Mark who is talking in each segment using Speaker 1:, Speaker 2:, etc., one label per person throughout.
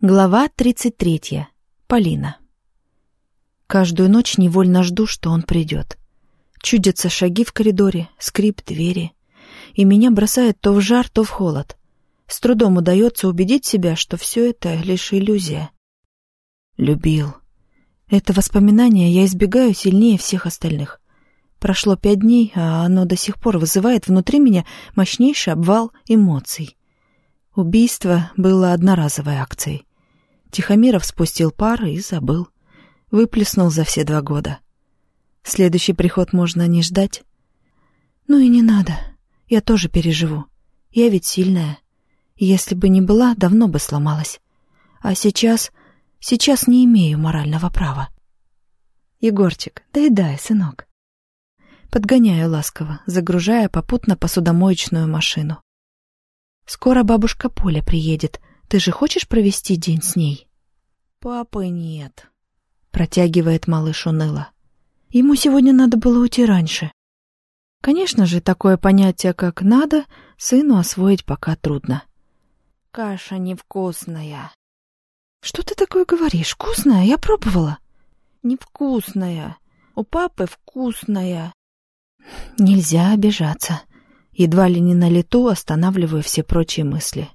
Speaker 1: Глава 33. Полина. Каждую ночь невольно жду, что он придет. Чудятся шаги в коридоре, скрип двери. И меня бросает то в жар, то в холод. С трудом удается убедить себя, что все это лишь иллюзия. Любил. Это воспоминание я избегаю сильнее всех остальных. Прошло пять дней, а оно до сих пор вызывает внутри меня мощнейший обвал эмоций. Убийство было одноразовой акцией. Тихомиров спустил пар и забыл. Выплеснул за все два года. Следующий приход можно не ждать. Ну и не надо. Я тоже переживу. Я ведь сильная. Если бы не была, давно бы сломалась. А сейчас... Сейчас не имею морального права. Егорчик, доедай, сынок. Подгоняю ласково, загружая попутно посудомоечную машину. Скоро бабушка Поля приедет, ты же хочешь провести день с ней? Папы нет, протягивает малыш уныло. Ему сегодня надо было уйти раньше. Конечно же, такое понятие, как «надо», сыну освоить пока трудно. Каша невкусная. Что ты такое говоришь? Вкусная? Я пробовала. Невкусная. У папы вкусная. Нельзя обижаться. Едва ли не на лету останавливаю все прочие мысли.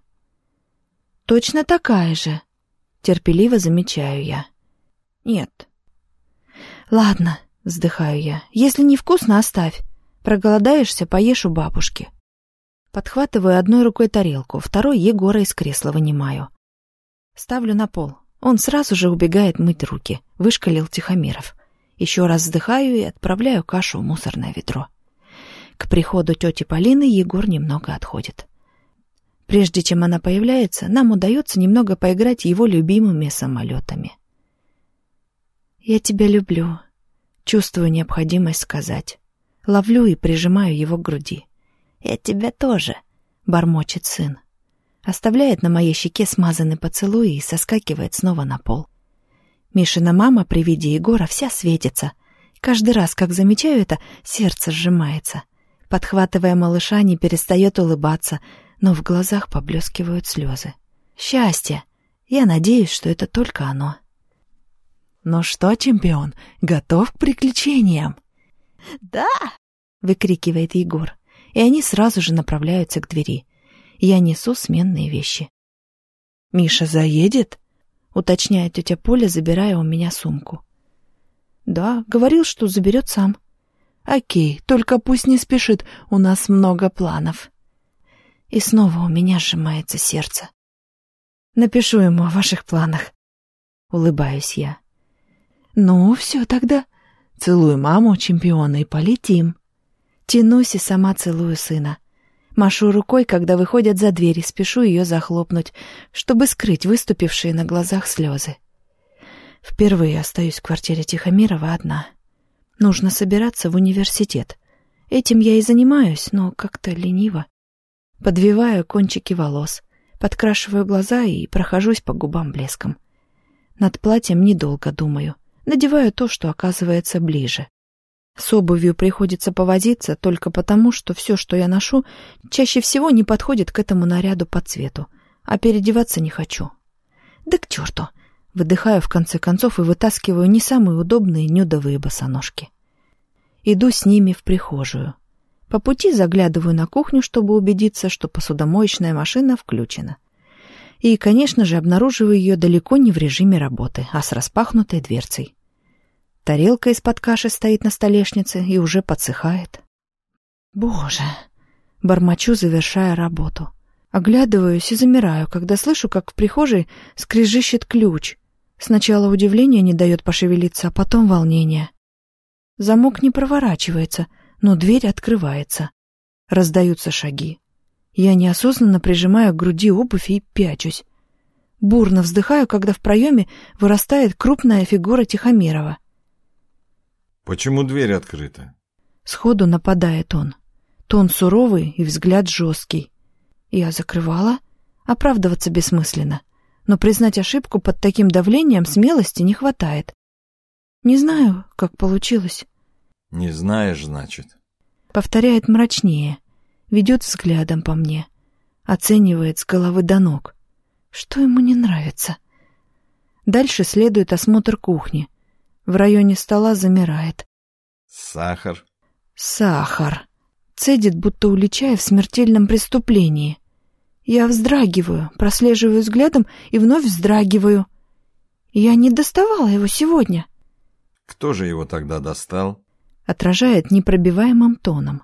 Speaker 1: Точно такая же. Терпеливо замечаю я. Нет. Ладно, вздыхаю я. Если невкусно, оставь. Проголодаешься, поешь у бабушки. Подхватываю одной рукой тарелку, второй Егора из кресла вынимаю. Ставлю на пол. Он сразу же убегает мыть руки. Вышкалил Тихомиров. Еще раз вздыхаю и отправляю кашу в мусорное ведро. К приходу тети Полины Егор немного отходит. Прежде чем она появляется, нам удается немного поиграть его любимыми самолетами. «Я тебя люблю», — чувствую необходимость сказать. Ловлю и прижимаю его к груди. «Я тебя тоже», — бормочет сын. Оставляет на моей щеке смазанный поцелуй и соскакивает снова на пол. Мишина мама при виде Егора вся светится. Каждый раз, как замечаю это, сердце сжимается. Подхватывая малыша, не перестает улыбаться, но в глазах поблескивают слезы. Счастье! Я надеюсь, что это только оно. «Ну что, чемпион, готов к приключениям?» «Да!» — выкрикивает Егор, и они сразу же направляются к двери. Я несу сменные вещи. «Миша заедет?» — уточняет тетя Поля, забирая у меня сумку. «Да, говорил, что заберет сам». «Окей, только пусть не спешит, у нас много планов». И снова у меня сжимается сердце. Напишу ему о ваших планах. Улыбаюсь я. Ну, все тогда. Целую маму, чемпиона, и полетим. Тянусь и сама целую сына. Машу рукой, когда выходят за дверь, и спешу ее захлопнуть, чтобы скрыть выступившие на глазах слезы. Впервые остаюсь в квартире Тихомирова одна. Нужно собираться в университет. Этим я и занимаюсь, но как-то лениво. Подвиваю кончики волос, подкрашиваю глаза и прохожусь по губам блеском. Над платьем недолго думаю. Надеваю то, что оказывается ближе. С обувью приходится повозиться только потому, что все, что я ношу, чаще всего не подходит к этому наряду по цвету, а переодеваться не хочу. Да к черту! Выдыхаю в конце концов и вытаскиваю не самые удобные нюдовые босоножки. Иду с ними в прихожую. По пути заглядываю на кухню, чтобы убедиться, что посудомоечная машина включена. И, конечно же, обнаруживаю ее далеко не в режиме работы, а с распахнутой дверцей. Тарелка из-под каши стоит на столешнице и уже подсыхает. Боже! Бормочу, завершая работу. Оглядываюсь и замираю, когда слышу, как в прихожей скрежещет ключ. Сначала удивление не дает пошевелиться, а потом волнение. Замок не проворачивается — но дверь открывается. Раздаются шаги. Я неосознанно прижимаю к груди обувь и пячусь. Бурно вздыхаю, когда в проеме вырастает крупная фигура Тихомирова.
Speaker 2: «Почему дверь открыта?»
Speaker 1: Сходу нападает он. Тон суровый и взгляд жесткий. Я закрывала. Оправдываться бессмысленно. Но признать ошибку под таким давлением смелости не хватает. Не знаю, как получилось.
Speaker 2: «Не знаешь, значит?»
Speaker 1: Повторяет мрачнее, ведет взглядом по мне, оценивает с головы до ног. Что ему не нравится? Дальше следует осмотр кухни. В районе стола замирает.
Speaker 2: Сахар.
Speaker 1: Сахар. Цедит, будто уличая в смертельном преступлении. Я вздрагиваю, прослеживаю взглядом и вновь вздрагиваю. Я не доставала его сегодня.
Speaker 2: Кто же его тогда достал?
Speaker 1: Отражает непробиваемым тоном.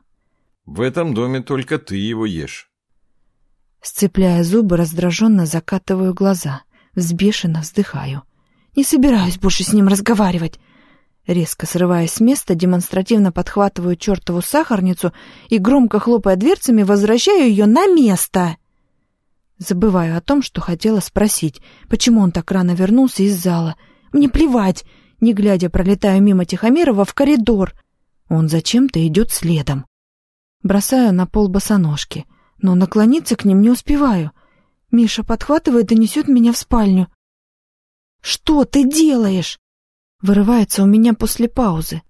Speaker 2: В этом доме только ты его ешь.
Speaker 1: Сцепляя зубы, раздраженно закатываю глаза, взбешенно вздыхаю. Не собираюсь больше с ним разговаривать. Резко срываясь с места, демонстративно подхватываю чертову сахарницу и, громко хлопая дверцами, возвращаю ее на место. Забываю о том, что хотела спросить, почему он так рано вернулся из зала. Мне плевать, не глядя пролетаю мимо Тихомирова в коридор. Он зачем-то идет следом. Бросаю на пол босоножки, но наклониться к ним не успеваю. Миша подхватывает и несет меня в спальню. «Что ты делаешь?» Вырывается у меня после паузы.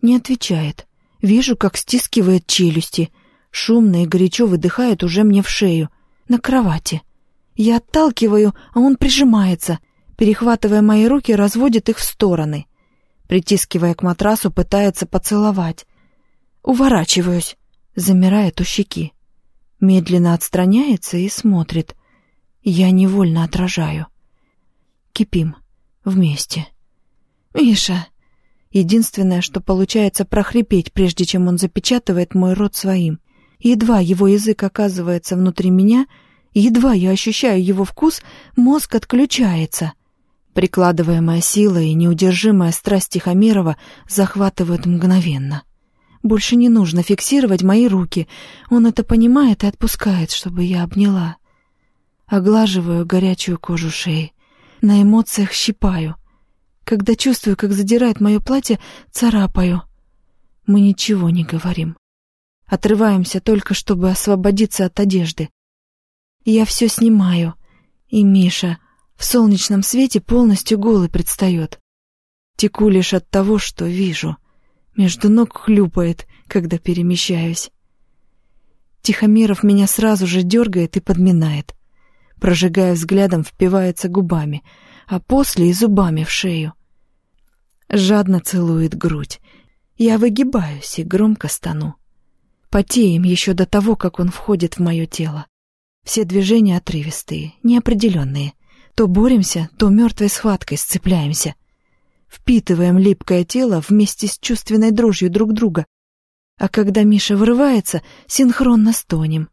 Speaker 1: Не отвечает. Вижу, как стискивает челюсти. Шумно и горячо выдыхает уже мне в шею. На кровати. Я отталкиваю, а он прижимается. Перехватывая мои руки, разводит их в стороны. Притискивая к матрасу, пытается поцеловать. Уворачиваюсь. Замирает у щеки. Медленно отстраняется и смотрит. Я невольно отражаю. Кипим. Вместе. «Миша!» Единственное, что получается прохрипеть, прежде чем он запечатывает мой рот своим. Едва его язык оказывается внутри меня, едва я ощущаю его вкус, мозг отключается. Прикладываемая сила и неудержимая страсть Тихомирова захватывают мгновенно. Больше не нужно фиксировать мои руки. Он это понимает и отпускает, чтобы я обняла. Оглаживаю горячую кожу шеи. На эмоциях щипаю — когда чувствую, как задирает мое платье, царапаю. Мы ничего не говорим. Отрываемся только, чтобы освободиться от одежды. Я все снимаю, и Миша в солнечном свете полностью голый предстает. Теку лишь от того, что вижу. Между ног хлюпает, когда перемещаюсь. Тихомиров меня сразу же дергает и подминает. Прожигая взглядом, впивается губами — а после и зубами в шею. Жадно целует грудь. Я выгибаюсь и громко стану. Потеем еще до того, как он входит в мое тело. Все движения отрывистые, неопределенные. То боремся, то мертвой схваткой сцепляемся. Впитываем липкое тело вместе с чувственной дрожью друг друга. А когда Миша вырывается, синхронно стонем.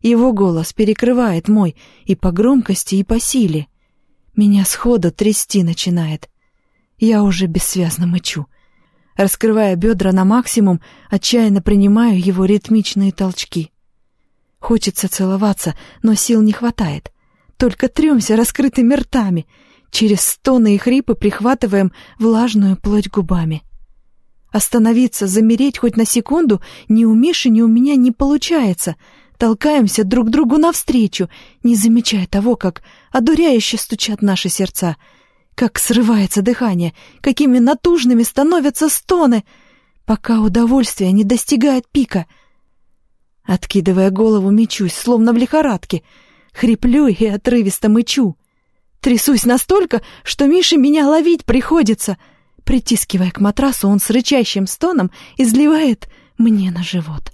Speaker 1: Его голос перекрывает мой и по громкости, и по силе. Меня сходу трясти начинает. Я уже бессвязно мычу. Раскрывая бедра на максимум, отчаянно принимаю его ритмичные толчки. Хочется целоваться, но сил не хватает. Только трёмся раскрытыми ртами. Через стоны и хрипы прихватываем влажную плоть губами. Остановиться, замереть хоть на секунду ни у Миши, ни у меня не получается — толкаемся друг другу навстречу, не замечая того, как одуряюще стучат наши сердца, как срывается дыхание, какими натужными становятся стоны, пока удовольствие не достигает пика. Откидывая голову, мечусь, словно в лихорадке, хриплю и отрывисто мычу. Трясусь настолько, что Мише меня ловить приходится. Притискивая к матрасу, он с рычащим стоном изливает мне на живот.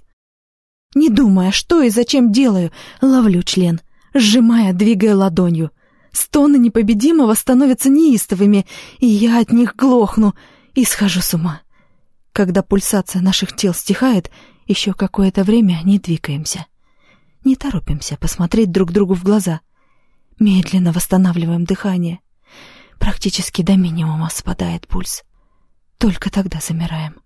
Speaker 1: Не думая, что и зачем делаю, ловлю член, сжимая, двигая ладонью. Стоны непобедимого становятся неистовыми, и я от них глохну и схожу с ума. Когда пульсация наших тел стихает, еще какое-то время не двигаемся. Не торопимся посмотреть друг другу в глаза. Медленно восстанавливаем дыхание. Практически до минимума спадает пульс. Только тогда замираем.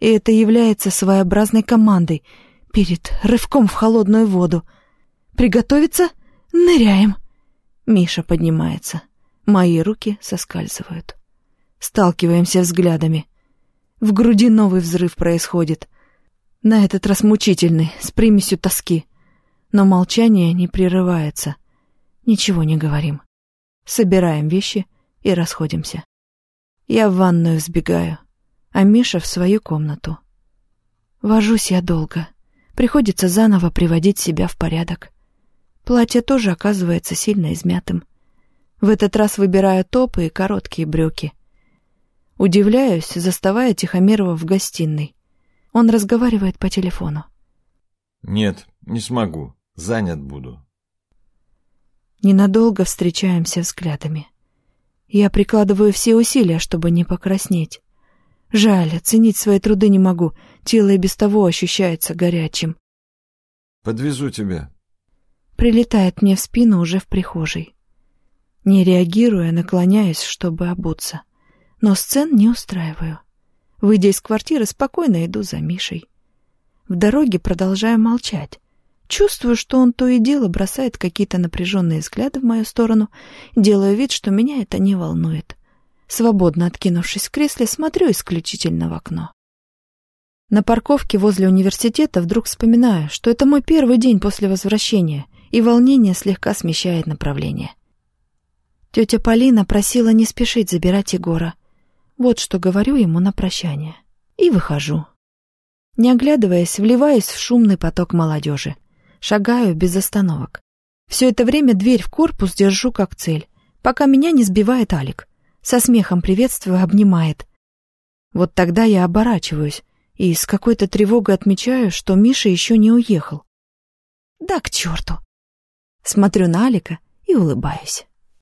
Speaker 1: И это является своеобразной командой — перед рывком в холодную воду. «Приготовиться? Ныряем!» Миша поднимается. Мои руки соскальзывают. Сталкиваемся взглядами. В груди новый взрыв происходит. На этот раз мучительный, с примесью тоски. Но молчание не прерывается. Ничего не говорим. Собираем вещи и расходимся. Я в ванную сбегаю, а Миша в свою комнату. Вожусь я долго. Приходится заново приводить себя в порядок. Платье тоже оказывается сильно измятым. В этот раз выбираю топы и короткие брюки. Удивляюсь, заставая Тихомирова в гостиной. Он разговаривает по телефону.
Speaker 2: Нет, не смогу. Занят буду.
Speaker 1: Ненадолго встречаемся взглядами. Я прикладываю все усилия, чтобы не покраснеть. Жаль, оценить свои труды не могу. Тело и без того ощущается горячим.
Speaker 2: Подвезу тебя.
Speaker 1: Прилетает мне в спину уже в прихожей. Не реагируя, наклоняюсь, чтобы обуться. Но сцен не устраиваю. Выйдя из квартиры, спокойно иду за Мишей. В дороге продолжаю молчать. Чувствую, что он то и дело бросает какие-то напряженные взгляды в мою сторону, делаю вид, что меня это не волнует. Свободно откинувшись в кресле, смотрю исключительно в окно. На парковке возле университета вдруг вспоминаю, что это мой первый день после возвращения, и волнение слегка смещает направление. Тетя Полина просила не спешить забирать Егора. Вот что говорю ему на прощание. И выхожу. Не оглядываясь, вливаюсь в шумный поток молодежи. Шагаю без остановок. Все это время дверь в корпус держу как цель, пока меня не сбивает Алик. Со смехом приветствую, обнимает. Вот тогда я оборачиваюсь и с какой-то тревогой отмечаю, что Миша еще не уехал. Да к черту! Смотрю на Алика и улыбаюсь.